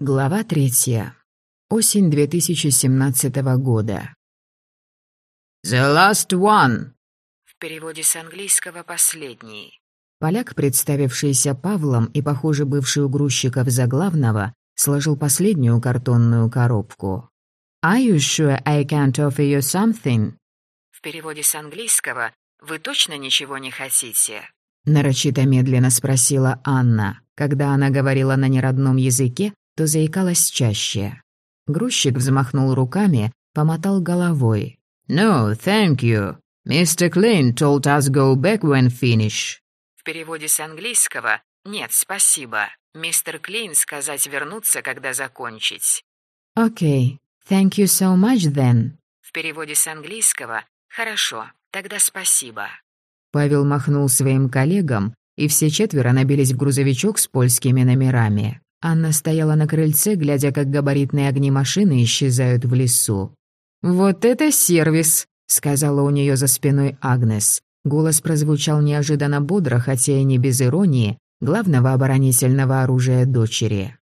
Глава третья. Осень 2017 года. «The last one!» В переводе с английского «последний». Поляк, представившийся Павлом и, похоже, бывший у грузчиков заглавного, сложил последнюю картонную коробку. «Are you sure I can't offer you something?» В переводе с английского «Вы точно ничего не хотите?» Нарочито медленно спросила Анна. Когда она говорила на неродном языке, то заикалась чаще. Грузчик взмахнул руками, помотал головой. «No, thank you. Mr. Klein told us go back when finish». В переводе с английского «Нет, спасибо. Мистер Клейн сказать вернуться, когда закончить». «Окей. Okay. Thank you so much then». В переводе с английского «Хорошо, тогда спасибо». Павел махнул своим коллегам, и все четверо набились в грузовичок с польскими номерами. Анна стояла на крыльце, глядя, как габаритные огни машины исчезают в лесу. «Вот это сервис!» — сказала у нее за спиной Агнес. Голос прозвучал неожиданно бодро, хотя и не без иронии, главного оборонительного оружия дочери.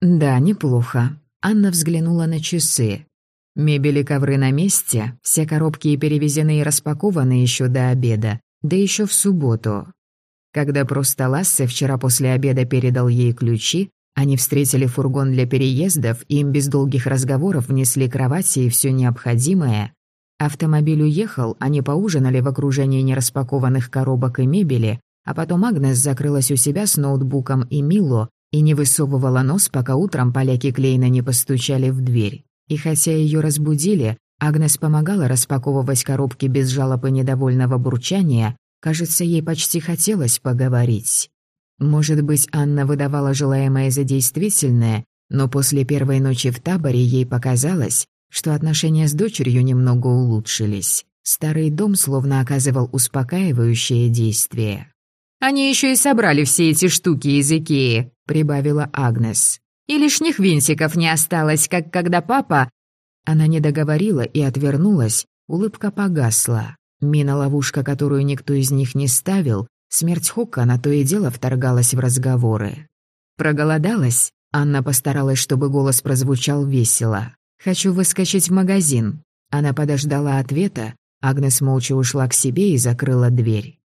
«Да, неплохо». Анна взглянула на часы. Мебель и ковры на месте, все коробки перевезены и распакованы еще до обеда, да еще в субботу. Когда просто Лассе вчера после обеда передал ей ключи, они встретили фургон для переездов, и им без долгих разговоров внесли кровати и все необходимое. Автомобиль уехал, они поужинали в окружении нераспакованных коробок и мебели, а потом Агнес закрылась у себя с ноутбуком и Мило и не высовывала нос, пока утром поляки Клейна не постучали в дверь. И хотя ее разбудили, Агнес помогала распаковывать коробки без жалоб и недовольного бурчания, кажется, ей почти хотелось поговорить. Может быть, Анна выдавала желаемое за действительное, но после первой ночи в таборе ей показалось, что отношения с дочерью немного улучшились. Старый дом словно оказывал успокаивающее действие. «Они еще и собрали все эти штуки из Икеи», — прибавила Агнес. «И лишних винтиков не осталось, как когда папа...» Она не договорила и отвернулась, улыбка погасла. Мина-ловушка, которую никто из них не ставил, Смерть Хука на то и дело вторгалась в разговоры. Проголодалась? Анна постаралась, чтобы голос прозвучал весело. «Хочу выскочить в магазин». Она подождала ответа, Агнес молча ушла к себе и закрыла дверь.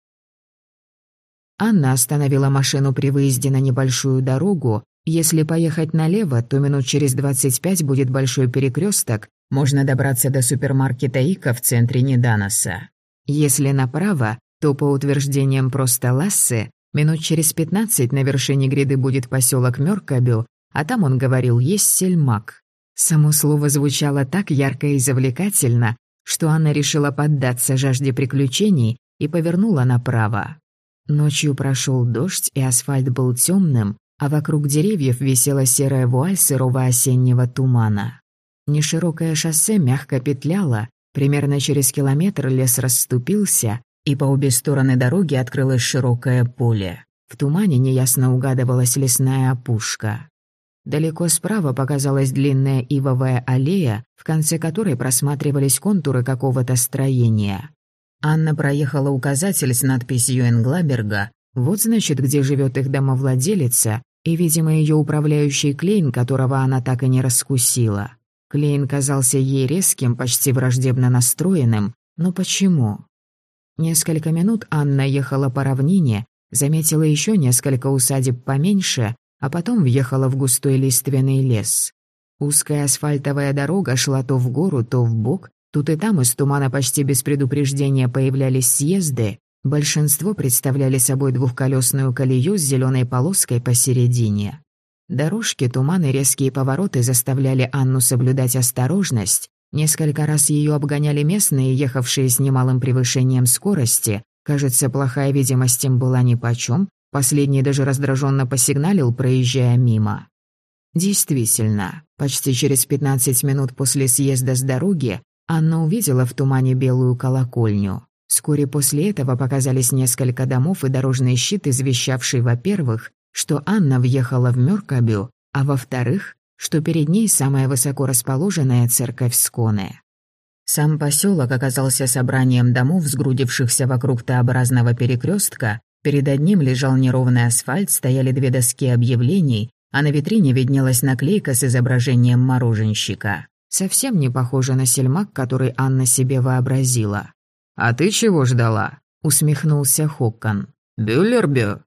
Анна остановила машину при выезде на небольшую дорогу. Если поехать налево, то минут через 25 будет большой перекресток, можно добраться до супермаркета Ика в центре Неданоса. Если направо, то, по утверждениям просто Лассе, минут через пятнадцать на вершине гряды будет поселок Мёркабю, а там, он говорил, есть сельмак. Само слово звучало так ярко и завлекательно, что Анна решила поддаться жажде приключений и повернула направо. Ночью прошел дождь, и асфальт был темным, а вокруг деревьев висела серая вуаль сырого осеннего тумана. Неширокое шоссе мягко петляло, примерно через километр лес расступился, и по обе стороны дороги открылось широкое поле. В тумане неясно угадывалась лесная опушка. Далеко справа показалась длинная ивовая аллея, в конце которой просматривались контуры какого-то строения. Анна проехала указатель с надписью Энглаберга. Вот значит, где живет их домовладелица, и, видимо, ее управляющий Клейн, которого она так и не раскусила. Клейн казался ей резким, почти враждебно настроенным. Но почему? Несколько минут Анна ехала по равнине, заметила еще несколько усадеб поменьше, а потом въехала в густой лиственный лес. Узкая асфальтовая дорога шла то в гору, то в бок, тут и там из тумана почти без предупреждения появлялись съезды, большинство представляли собой двухколесную колею с зеленой полоской посередине. Дорожки, туманы, резкие повороты заставляли Анну соблюдать осторожность, Несколько раз ее обгоняли местные, ехавшие с немалым превышением скорости. Кажется, плохая видимость им была нипочем. Последний даже раздраженно посигналил, проезжая мимо. Действительно, почти через 15 минут после съезда с дороги Анна увидела в тумане белую колокольню. Вскоре после этого показались несколько домов и дорожный щит, извещавший, во-первых, что Анна въехала в Мёркабю, а во-вторых, что перед ней самая высоко расположенная церковь Сконы. Сам поселок оказался собранием домов, сгрудившихся вокруг Т-образного перекрестка. Перед одним лежал неровный асфальт, стояли две доски объявлений, а на витрине виднелась наклейка с изображением мороженщика. Совсем не похоже на сельмак, который Анна себе вообразила. «А ты чего ждала?» — усмехнулся Хоккан. «Бюллербю?»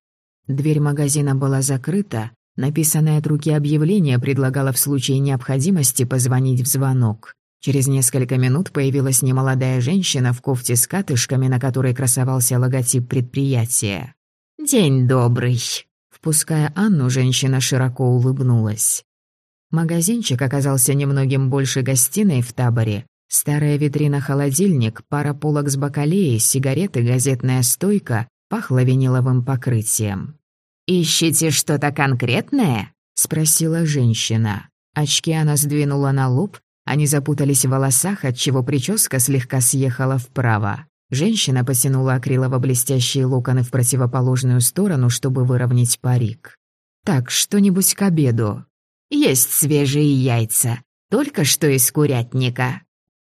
Дверь магазина была закрыта, написанное от руки объявление предлагало в случае необходимости позвонить в звонок. Через несколько минут появилась немолодая женщина в кофте с катышками, на которой красовался логотип предприятия. «День добрый!» Впуская Анну, женщина широко улыбнулась. Магазинчик оказался немногим больше гостиной в таборе. Старая витрина-холодильник, пара полок с бакалеей, сигареты, газетная стойка пахло виниловым покрытием. «Ищете что-то конкретное?» — спросила женщина. Очки она сдвинула на лоб, они запутались в волосах, отчего прическа слегка съехала вправо. Женщина потянула акрилово-блестящие локоны в противоположную сторону, чтобы выровнять парик. «Так, что-нибудь к обеду?» «Есть свежие яйца, только что из курятника».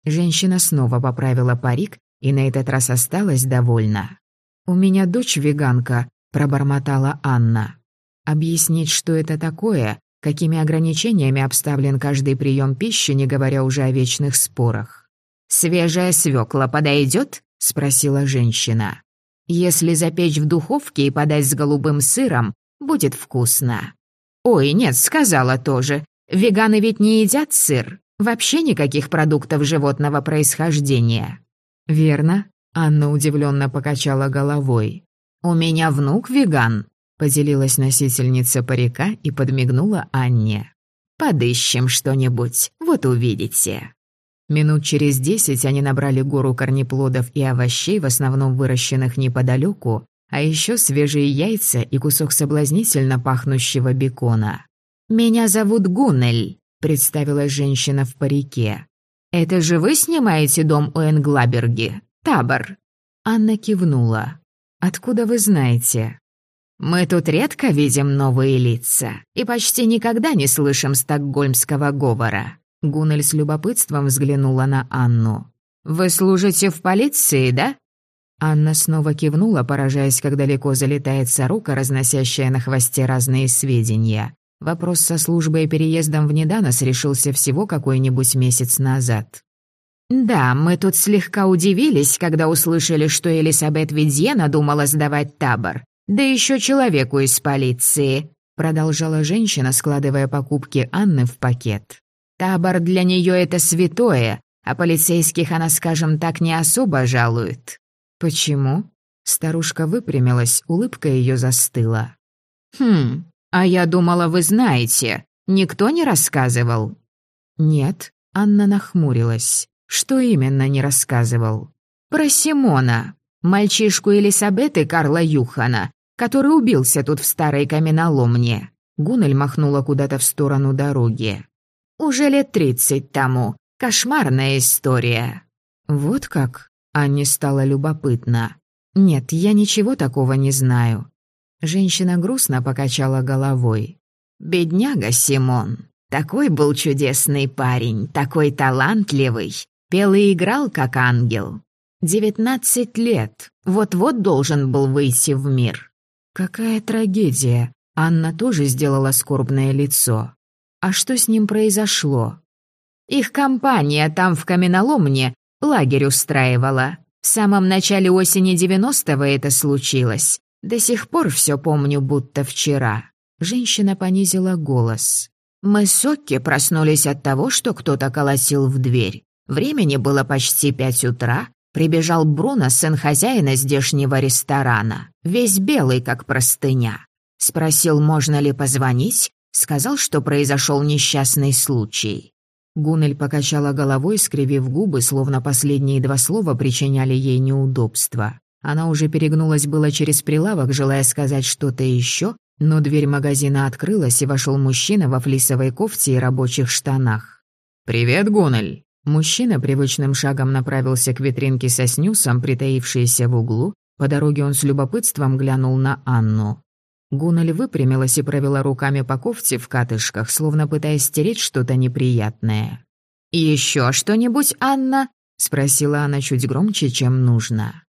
Женщина снова поправила парик и на этот раз осталась довольна. «У меня дочь веганка», — пробормотала Анна. Объяснить, что это такое, какими ограничениями обставлен каждый прием пищи, не говоря уже о вечных спорах. «Свежая свекла подойдет?» — спросила женщина. «Если запечь в духовке и подать с голубым сыром, будет вкусно». «Ой, нет, сказала тоже. Веганы ведь не едят сыр. Вообще никаких продуктов животного происхождения». «Верно», — Анна удивленно покачала головой. «У меня внук веган», — поделилась носительница парика и подмигнула Анне. «Подыщем что-нибудь, вот увидите». Минут через десять они набрали гору корнеплодов и овощей, в основном выращенных неподалеку, а еще свежие яйца и кусок соблазнительно пахнущего бекона. «Меня зовут Гуннель», — представилась женщина в парике. «Это же вы снимаете дом у Энглаберги? Табор?» Анна кивнула. «Откуда вы знаете?» «Мы тут редко видим новые лица и почти никогда не слышим стокгольмского говора». Гуннель с любопытством взглянула на Анну. «Вы служите в полиции, да?» Анна снова кивнула, поражаясь, как далеко залетает сорока, разносящая на хвосте разные сведения. Вопрос со службой и переездом в Неданос решился всего какой-нибудь месяц назад. «Да, мы тут слегка удивились, когда услышали, что Элисабет Видье надумала сдавать табор. Да еще человеку из полиции», — продолжала женщина, складывая покупки Анны в пакет. «Табор для нее это святое, а полицейских она, скажем так, не особо жалует. «Почему?» Старушка выпрямилась, улыбка ее застыла. «Хм, а я думала, вы знаете. Никто не рассказывал?» «Нет», — Анна нахмурилась. «Что именно не рассказывал?» «Про Симона, мальчишку Элисабеты Карла Юхана, который убился тут в старой каменоломне». Гунель махнула куда-то в сторону дороги. «Уже лет тридцать тому. Кошмарная история». «Вот как?» Анне стало любопытно. «Нет, я ничего такого не знаю». Женщина грустно покачала головой. «Бедняга Симон. Такой был чудесный парень, такой талантливый. Пел и играл, как ангел. Девятнадцать лет. Вот-вот должен был выйти в мир». «Какая трагедия!» Анна тоже сделала скорбное лицо. «А что с ним произошло?» «Их компания там в каменоломне Лагерь устраивала. В самом начале осени девяностого это случилось. До сих пор все помню, будто вчера. Женщина понизила голос. Мы с Окки проснулись от того, что кто-то колотил в дверь. Времени было почти пять утра. Прибежал Бруно, сын хозяина здешнего ресторана, весь белый, как простыня. Спросил, можно ли позвонить, сказал, что произошел несчастный случай. Гунель покачала головой, скривив губы, словно последние два слова причиняли ей неудобства. Она уже перегнулась было через прилавок, желая сказать что-то еще, но дверь магазина открылась, и вошел мужчина во флисовой кофте и рабочих штанах. «Привет, Гунель!» Мужчина привычным шагом направился к витринке со снюсом, притаившейся в углу. По дороге он с любопытством глянул на Анну. Гуналь выпрямилась и провела руками по кофте в катышках, словно пытаясь стереть что-то неприятное. «Еще что-нибудь, Анна?» — спросила она чуть громче, чем нужно.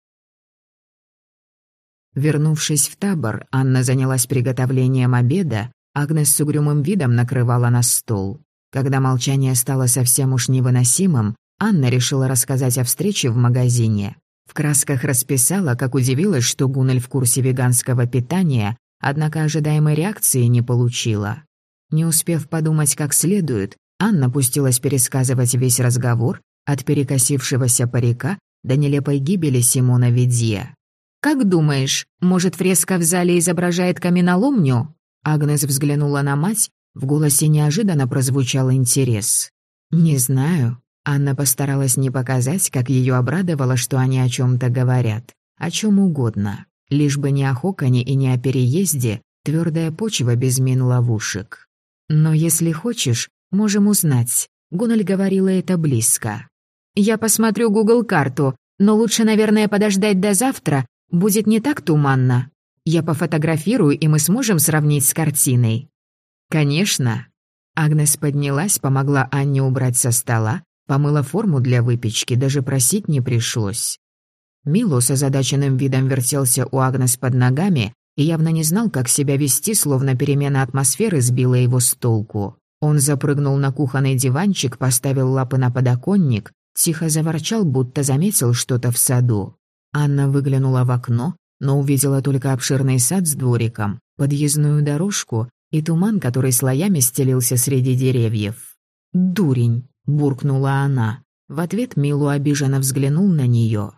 Вернувшись в табор, Анна занялась приготовлением обеда, Агнес с угрюмым видом накрывала на стол. Когда молчание стало совсем уж невыносимым, Анна решила рассказать о встрече в магазине. В красках расписала, как удивилась, что Гунель в курсе веганского питания, однако ожидаемой реакции не получила. Не успев подумать как следует, Анна пустилась пересказывать весь разговор от перекосившегося парика до нелепой гибели Симона Ведье. «Как думаешь, может, фреска в зале изображает каменоломню?» Агнес взглянула на мать, в голосе неожиданно прозвучал интерес. «Не знаю». Анна постаралась не показать, как ее обрадовало, что они о чем то говорят. О чем угодно. Лишь бы не о Хоконе и не о переезде, твердая почва без мин ловушек. Но если хочешь, можем узнать. Гуналь говорила это близко. «Я посмотрю Google-карту, но лучше, наверное, подождать до завтра, будет не так туманно. Я пофотографирую, и мы сможем сравнить с картиной». «Конечно». Агнес поднялась, помогла Анне убрать со стола, помыла форму для выпечки, даже просить не пришлось. Мило с озадаченным видом вертелся у Агнес под ногами и явно не знал, как себя вести, словно перемена атмосферы сбила его с толку. Он запрыгнул на кухонный диванчик, поставил лапы на подоконник, тихо заворчал, будто заметил что-то в саду. Анна выглянула в окно, но увидела только обширный сад с двориком, подъездную дорожку и туман, который слоями стелился среди деревьев. «Дурень!» — буркнула она. В ответ Милу обиженно взглянул на нее.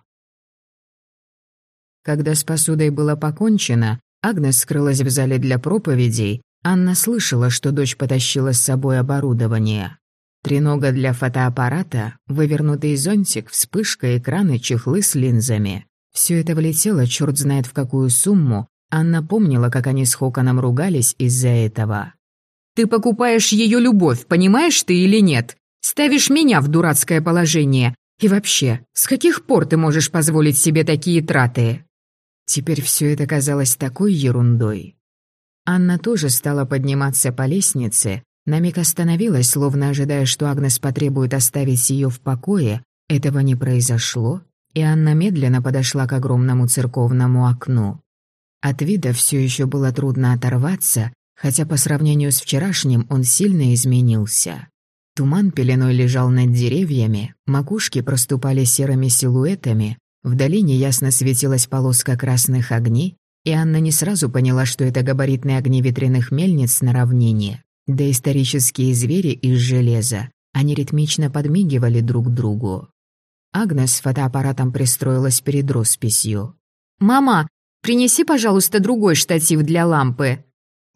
Когда с посудой было покончено, Агнес скрылась в зале для проповедей, Анна слышала, что дочь потащила с собой оборудование. Тренога для фотоаппарата, вывернутый зонтик, вспышка, экраны, чехлы с линзами. Все это влетело черт знает в какую сумму. Анна помнила, как они с Хоконом ругались из-за этого. «Ты покупаешь ее любовь, понимаешь ты или нет? Ставишь меня в дурацкое положение. И вообще, с каких пор ты можешь позволить себе такие траты?» Теперь все это казалось такой ерундой. Анна тоже стала подниматься по лестнице, на миг остановилась, словно ожидая, что Агнес потребует оставить ее в покое. Этого не произошло, и Анна медленно подошла к огромному церковному окну. От вида все еще было трудно оторваться, хотя по сравнению с вчерашним он сильно изменился. Туман пеленой лежал над деревьями, макушки проступали серыми силуэтами, вдали неясно светилась полоска красных огней, и Анна не сразу поняла, что это габаритные огни ветряных мельниц на равнине. Да исторические звери из железа. Они ритмично подмигивали друг другу. Агнес с фотоаппаратом пристроилась перед росписью. «Мама, принеси, пожалуйста, другой штатив для лампы».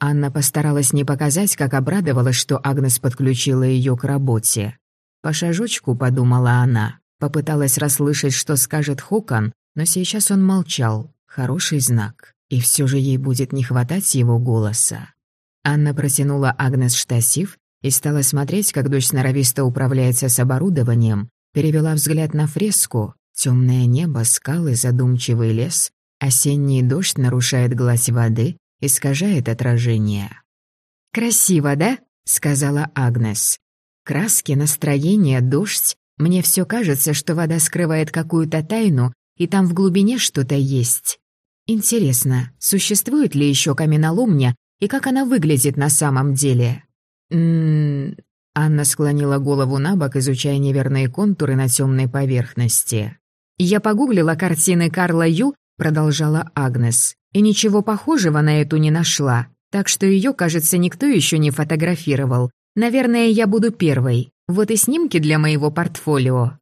Анна постаралась не показать, как обрадовалась, что Агнес подключила ее к работе. По шажочку, подумала она, попыталась расслышать, что скажет Хокон, но сейчас он молчал. Хороший знак. И все же ей будет не хватать его голоса. Анна протянула Агнес штасив и стала смотреть, как дочь сноровисто управляется с оборудованием, перевела взгляд на фреску, темное небо, скалы, задумчивый лес, осенний дождь нарушает гладь воды, искажает отражение. «Красиво, да?» — сказала Агнес. «Краски, настроение, дождь. Мне все кажется, что вода скрывает какую-то тайну, и там в глубине что-то есть. Интересно, существует ли еще каменоломня и как она выглядит на самом деле? Ммм... Анна склонила голову на бок, изучая неверные контуры на темной поверхности. «Я погуглила картины Карла Ю», — продолжала Агнес, «и ничего похожего на эту не нашла, так что ее, кажется, никто еще не фотографировал. Наверное, я буду первой. Вот и снимки для моего портфолио».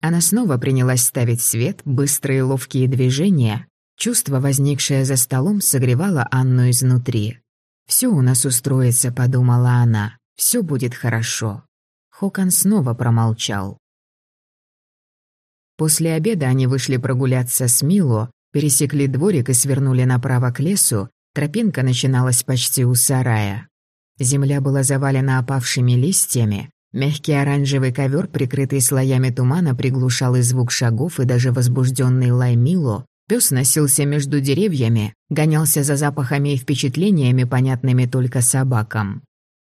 Она снова принялась ставить свет, быстрые ловкие движения. Чувство, возникшее за столом, согревало Анну изнутри. «Все у нас устроится», — подумала она. «Все будет хорошо». Хокон снова промолчал. После обеда они вышли прогуляться с Мило, пересекли дворик и свернули направо к лесу. Тропинка начиналась почти у сарая. Земля была завалена опавшими листьями. Мягкий оранжевый ковер, прикрытый слоями тумана, приглушал и звук шагов, и даже возбужденный лай Мило Пес носился между деревьями, гонялся за запахами и впечатлениями, понятными только собакам.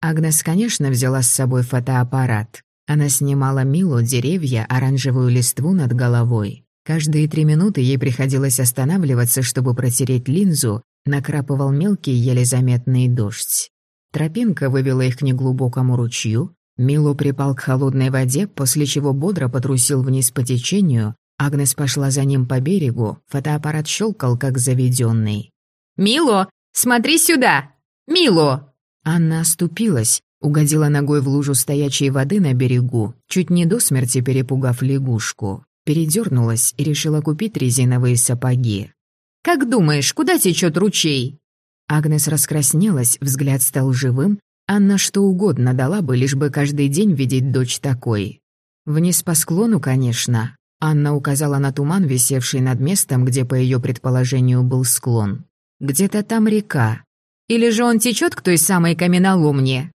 Агнес, конечно, взяла с собой фотоаппарат. Она снимала Милу, деревья, оранжевую листву над головой. Каждые три минуты ей приходилось останавливаться, чтобы протереть линзу, накрапывал мелкий, еле заметный дождь. Тропинка вывела их к неглубокому ручью. Мило припал к холодной воде, после чего бодро потрусил вниз по течению. Агнес пошла за ним по берегу, фотоаппарат щелкал, как заведенный. «Мило, смотри сюда! Мило!» Анна оступилась, угодила ногой в лужу стоячей воды на берегу, чуть не до смерти перепугав лягушку. Передернулась и решила купить резиновые сапоги. «Как думаешь, куда течет ручей?» Агнес раскраснелась, взгляд стал живым. Анна что угодно дала бы, лишь бы каждый день видеть дочь такой. Вниз по склону, конечно. Анна указала на туман, висевший над местом, где, по ее предположению, был склон. Где-то там река. Или же он течет к той самой каменоломне?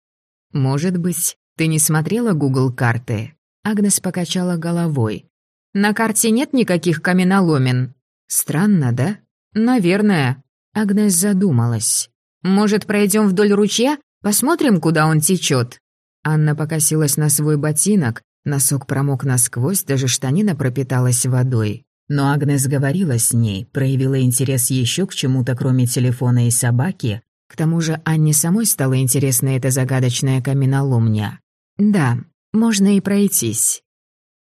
Может быть. Ты не смотрела Google карты? Агнес покачала головой. На карте нет никаких каменоломен. Странно, да? Наверное. Агнес задумалась. Может, пройдем вдоль ручья? Посмотрим, куда он течет. Анна покосилась на свой ботинок, носок промок насквозь, даже штанина пропиталась водой. Но Агнес говорила с ней, проявила интерес еще к чему-то, кроме телефона и собаки. К тому же Анне самой стала интересна эта загадочная каменоломня. Да, можно и пройтись.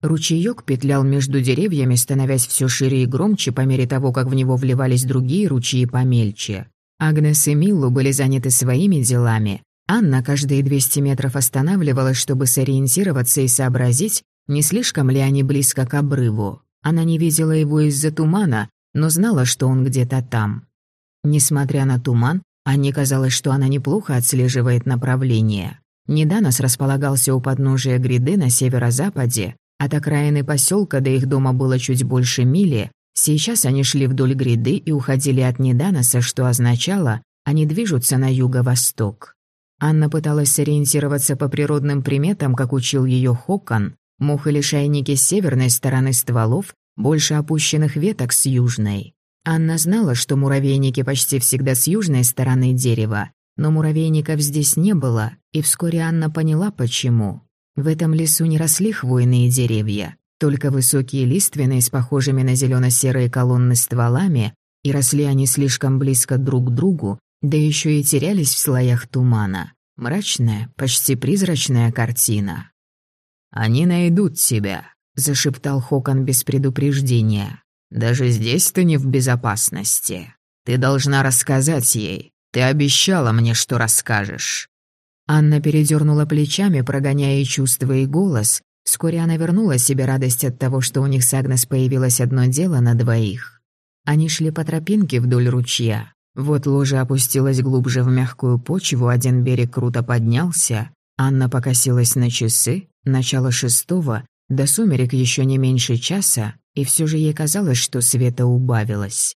Ручеёк петлял между деревьями, становясь все шире и громче по мере того, как в него вливались другие ручьи помельче. Агнес и Миллу были заняты своими делами. Анна каждые 200 метров останавливалась, чтобы сориентироваться и сообразить, не слишком ли они близко к обрыву. Она не видела его из-за тумана, но знала, что он где-то там. Несмотря на туман, Анне казалось, что она неплохо отслеживает направление. Неданос располагался у подножия гряды на северо-западе, от окраины поселка до их дома было чуть больше мили. Сейчас они шли вдоль гряды и уходили от Неданоса, что означало, они движутся на юго-восток. Анна пыталась сориентироваться по природным приметам, как учил ее Хокон, Мох или шайники с северной стороны стволов, больше опущенных веток с южной. Анна знала, что муравейники почти всегда с южной стороны дерева, но муравейников здесь не было, и вскоре Анна поняла, почему. В этом лесу не росли хвойные деревья, только высокие лиственные с похожими на зелено серые колонны стволами, и росли они слишком близко друг к другу, да еще и терялись в слоях тумана. Мрачная, почти призрачная картина. «Они найдут тебя», — зашептал Хокон без предупреждения. «Даже здесь ты не в безопасности. Ты должна рассказать ей. Ты обещала мне, что расскажешь». Анна передернула плечами, прогоняя чувства, и голос. Вскоре она вернула себе радость от того, что у них с Агнес появилось одно дело на двоих. Они шли по тропинке вдоль ручья. Вот ложе опустилось глубже в мягкую почву, один берег круто поднялся. Анна покосилась на часы, Начало шестого, до сумерек еще не меньше часа, и все же ей казалось, что света убавилось.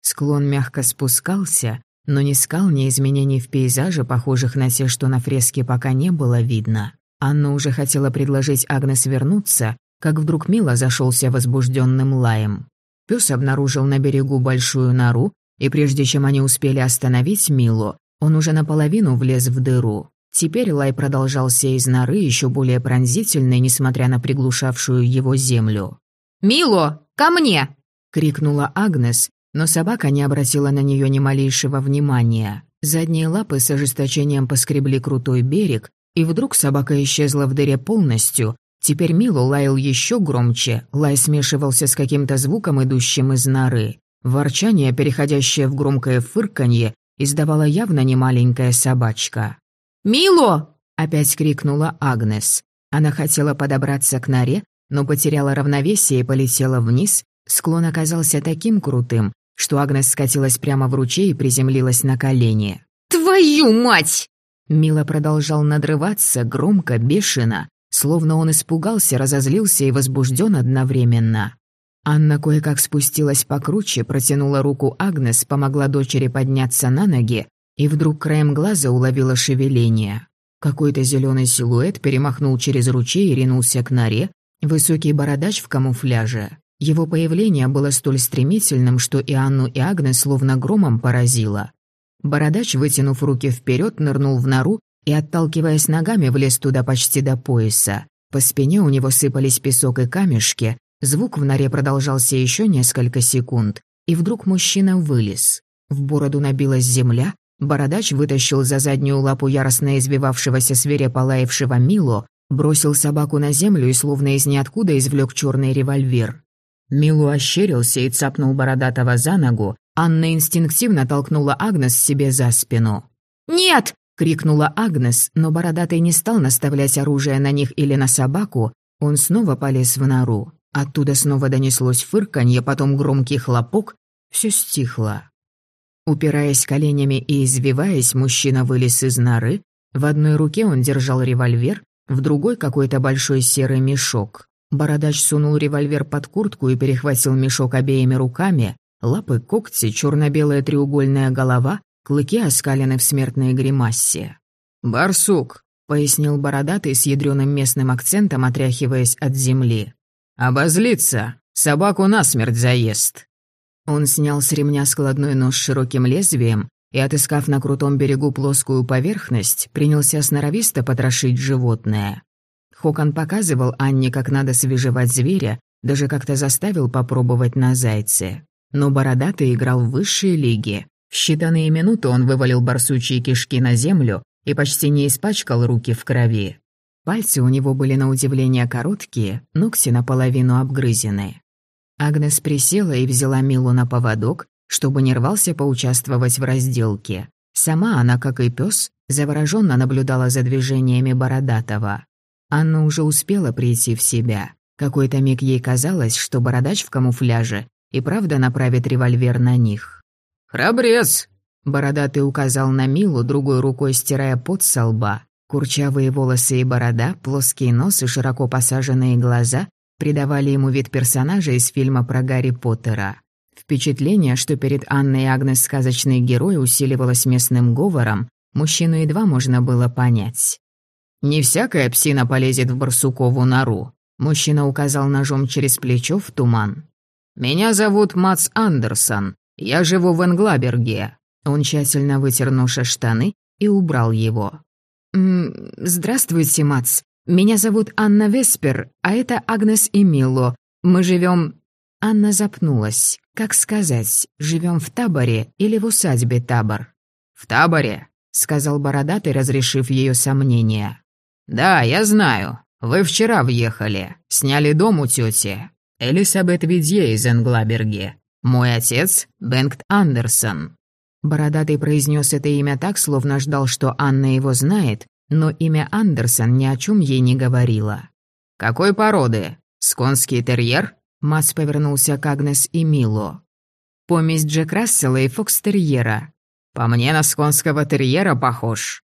Склон мягко спускался, но ни скал, ни изменений в пейзаже, похожих на те, что на фреске пока не было видно. Анна уже хотела предложить Агнес вернуться, как вдруг Мила зашелся возбужденным лаем. Пес обнаружил на берегу большую нору, и прежде чем они успели остановить Милу, он уже наполовину влез в дыру. Теперь лай продолжался из норы, еще более пронзительный, несмотря на приглушавшую его землю. «Мило, ко мне!» — крикнула Агнес, но собака не обратила на нее ни малейшего внимания. Задние лапы с ожесточением поскребли крутой берег, и вдруг собака исчезла в дыре полностью. Теперь Мило лаял еще громче, лай смешивался с каким-то звуком, идущим из норы. Ворчание, переходящее в громкое фырканье, издавала явно немаленькая собачка. «Мило!» — опять крикнула Агнес. Она хотела подобраться к норе, но потеряла равновесие и полетела вниз. Склон оказался таким крутым, что Агнес скатилась прямо в ручей и приземлилась на колени. «Твою мать!» Мила продолжал надрываться, громко, бешено, словно он испугался, разозлился и возбужден одновременно. Анна кое-как спустилась покруче, протянула руку Агнес, помогла дочери подняться на ноги, и вдруг краем глаза уловила шевеление. Какой-то зеленый силуэт перемахнул через ручей и ринулся к норе, высокий бородач в камуфляже. Его появление было столь стремительным, что и Анну, и Агнес словно громом поразило. Бородач, вытянув руки вперед, нырнул в нору и, отталкиваясь ногами, влез туда почти до пояса. По спине у него сыпались песок и камешки, звук в норе продолжался еще несколько секунд, и вдруг мужчина вылез. В бороду набилась земля, Бородач вытащил за заднюю лапу яростно избивавшегося свирепо лаявшего Милу, бросил собаку на землю и словно из ниоткуда извлек черный револьвер. Милу ощерился и цапнул Бородатого за ногу, Анна инстинктивно толкнула Агнес себе за спину. «Нет!» — крикнула Агнес, но Бородатый не стал наставлять оружие на них или на собаку, он снова полез в нору. Оттуда снова донеслось фырканье, потом громкий хлопок, все стихло. Упираясь коленями и извиваясь, мужчина вылез из норы. В одной руке он держал револьвер, в другой какой-то большой серый мешок. Бородач сунул револьвер под куртку и перехватил мешок обеими руками. Лапы, когти, черно-белая треугольная голова, клыки оскалены в смертной гримасе. «Барсук», — пояснил бородатый с ядреным местным акцентом, отряхиваясь от земли. «Обозлиться! Собаку насмерть заест!» Он снял с ремня складной нож с широким лезвием и, отыскав на крутом берегу плоскую поверхность, принялся сноровисто потрошить животное. Хокон показывал Анне, как надо свежевать зверя, даже как-то заставил попробовать на зайце. Но Бородатый играл в высшей лиге. В считанные минуты он вывалил барсучьи кишки на землю и почти не испачкал руки в крови. Пальцы у него были на удивление короткие, ногти наполовину обгрызены. Агнес присела и взяла Милу на поводок, чтобы не рвался поучаствовать в разделке. Сама она, как и пес, завороженно наблюдала за движениями Бородатого. Анна уже успела прийти в себя. Какой-то миг ей казалось, что бородач в камуфляже и правда направит револьвер на них. «Храбрец!» Бородатый указал на Милу, другой рукой стирая пот со лба. Курчавые волосы и борода, плоский нос и широко посаженные глаза придавали ему вид персонажа из фильма про Гарри Поттера. Впечатление, что перед Анной и Агнес сказочный герой усиливалось местным говором, мужчину едва можно было понять. «Не всякая псина полезет в барсукову нору», — мужчина указал ножом через плечо в туман. «Меня зовут Мац Андерсон. Я живу в Энглаберге». Он тщательно вытер нож штаны и убрал его. «М -м, «Здравствуйте, Мац. Меня зовут Анна Веспер, а это Агнес и Мило. Мы живем...» Анна запнулась. Как сказать, живем в таборе или в усадьбе табор? «В таборе», — сказал бородатый, разрешив ее сомнения. «Да, я знаю. Вы вчера въехали. Сняли дом у тети. Элисабет Видье из Энглаберге. Мой отец — Бенгт Андерсон». Бородатый произнес это имя так, словно ждал, что Анна его знает, но имя Андерсон ни о чем ей не говорило. «Какой породы? Сконский терьер?» Мац повернулся к Агнес и Мило. «Помесь Джек Рассела и Фокстерьера». «По мне на сконского терьера похож».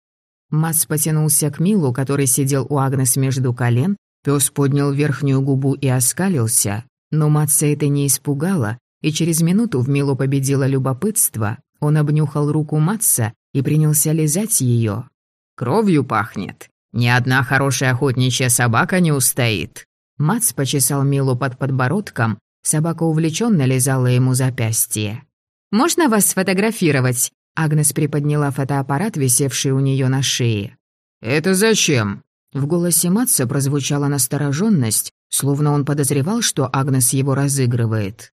Мац потянулся к Милу, который сидел у Агнес между колен. Пес поднял верхнюю губу и оскалился. Но Матца это не испугало, и через минуту в Милу победило любопытство. Он обнюхал руку Матца и принялся лизать ее. Кровью пахнет. Ни одна хорошая охотничья собака не устоит». Мац почесал Милу под подбородком, собака увлеченно лизала ему запястье. «Можно вас сфотографировать?» Агнес приподняла фотоаппарат, висевший у нее на шее. «Это зачем?» В голосе Матца прозвучала настороженность, словно он подозревал, что Агнес его разыгрывает.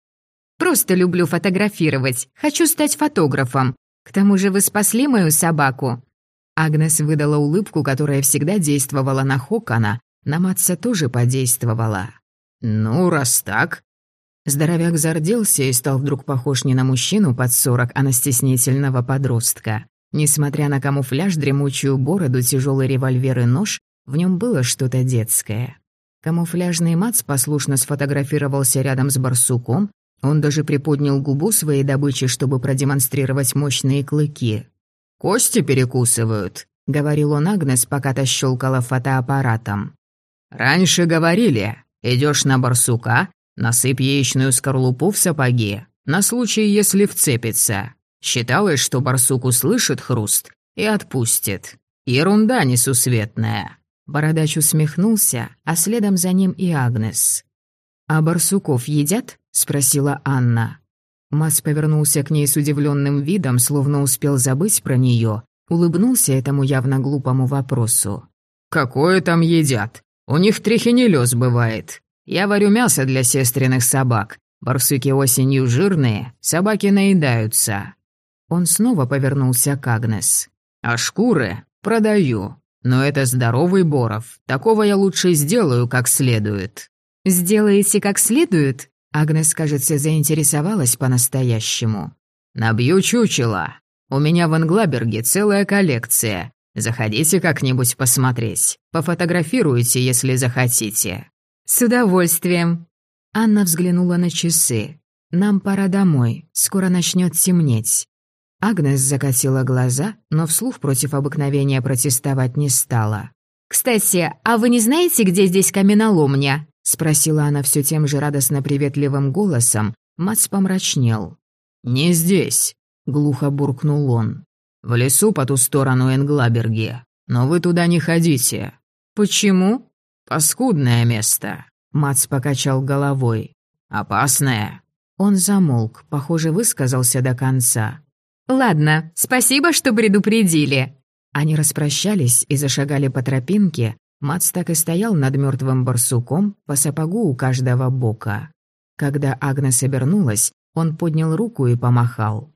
«Просто люблю фотографировать. Хочу стать фотографом. К тому же вы спасли мою собаку. Агнес выдала улыбку, которая всегда действовала на Хокона, на Матса тоже подействовала. «Ну, раз так...» Здоровяк зарделся и стал вдруг похож не на мужчину под сорок, а на стеснительного подростка. Несмотря на камуфляж, дремучую бороду, тяжелый револьвер и нож, в нем было что-то детское. Камуфляжный Мац послушно сфотографировался рядом с барсуком, он даже приподнял губу своей добычи, чтобы продемонстрировать мощные клыки. Кости перекусывают», — говорил он Агнес, пока та щелкала фотоаппаратом. «Раньше говорили, идешь на барсука, насыпь яичную скорлупу в сапоги, на случай, если вцепится. Считалось, что барсук услышит хруст и отпустит. Ерунда несусветная». Бородач усмехнулся, а следом за ним и Агнес. «А барсуков едят?» — спросила Анна. Мац повернулся к ней с удивленным видом, словно успел забыть про нее, улыбнулся этому явно глупому вопросу. «Какое там едят? У них трихинелёз бывает. Я варю мясо для сестренных собак. Барсуки осенью жирные, собаки наедаются». Он снова повернулся к Агнес. «А шкуры продаю. Но это здоровый Боров. Такого я лучше сделаю как следует». «Сделаете как следует?» Агнес, кажется, заинтересовалась по-настоящему. «Набью чучело. У меня в Англаберге целая коллекция. Заходите как-нибудь посмотреть. Пофотографируйте, если захотите». «С удовольствием». Анна взглянула на часы. «Нам пора домой. Скоро начнет темнеть». Агнес закатила глаза, но вслух против обыкновения протестовать не стала. «Кстати, а вы не знаете, где здесь каменоломня?» — спросила она все тем же радостно-приветливым голосом. Мац помрачнел. «Не здесь», — глухо буркнул он. «В лесу по ту сторону Энглаберги. Но вы туда не ходите». «Почему?» «Паскудное место», — Мац покачал головой. «Опасное». Он замолк, похоже, высказался до конца. «Ладно, спасибо, что предупредили». Они распрощались и зашагали по тропинке. Мац так и стоял над мертвым барсуком, по сапогу у каждого бока. Когда Агнес обернулась, он поднял руку и помахал.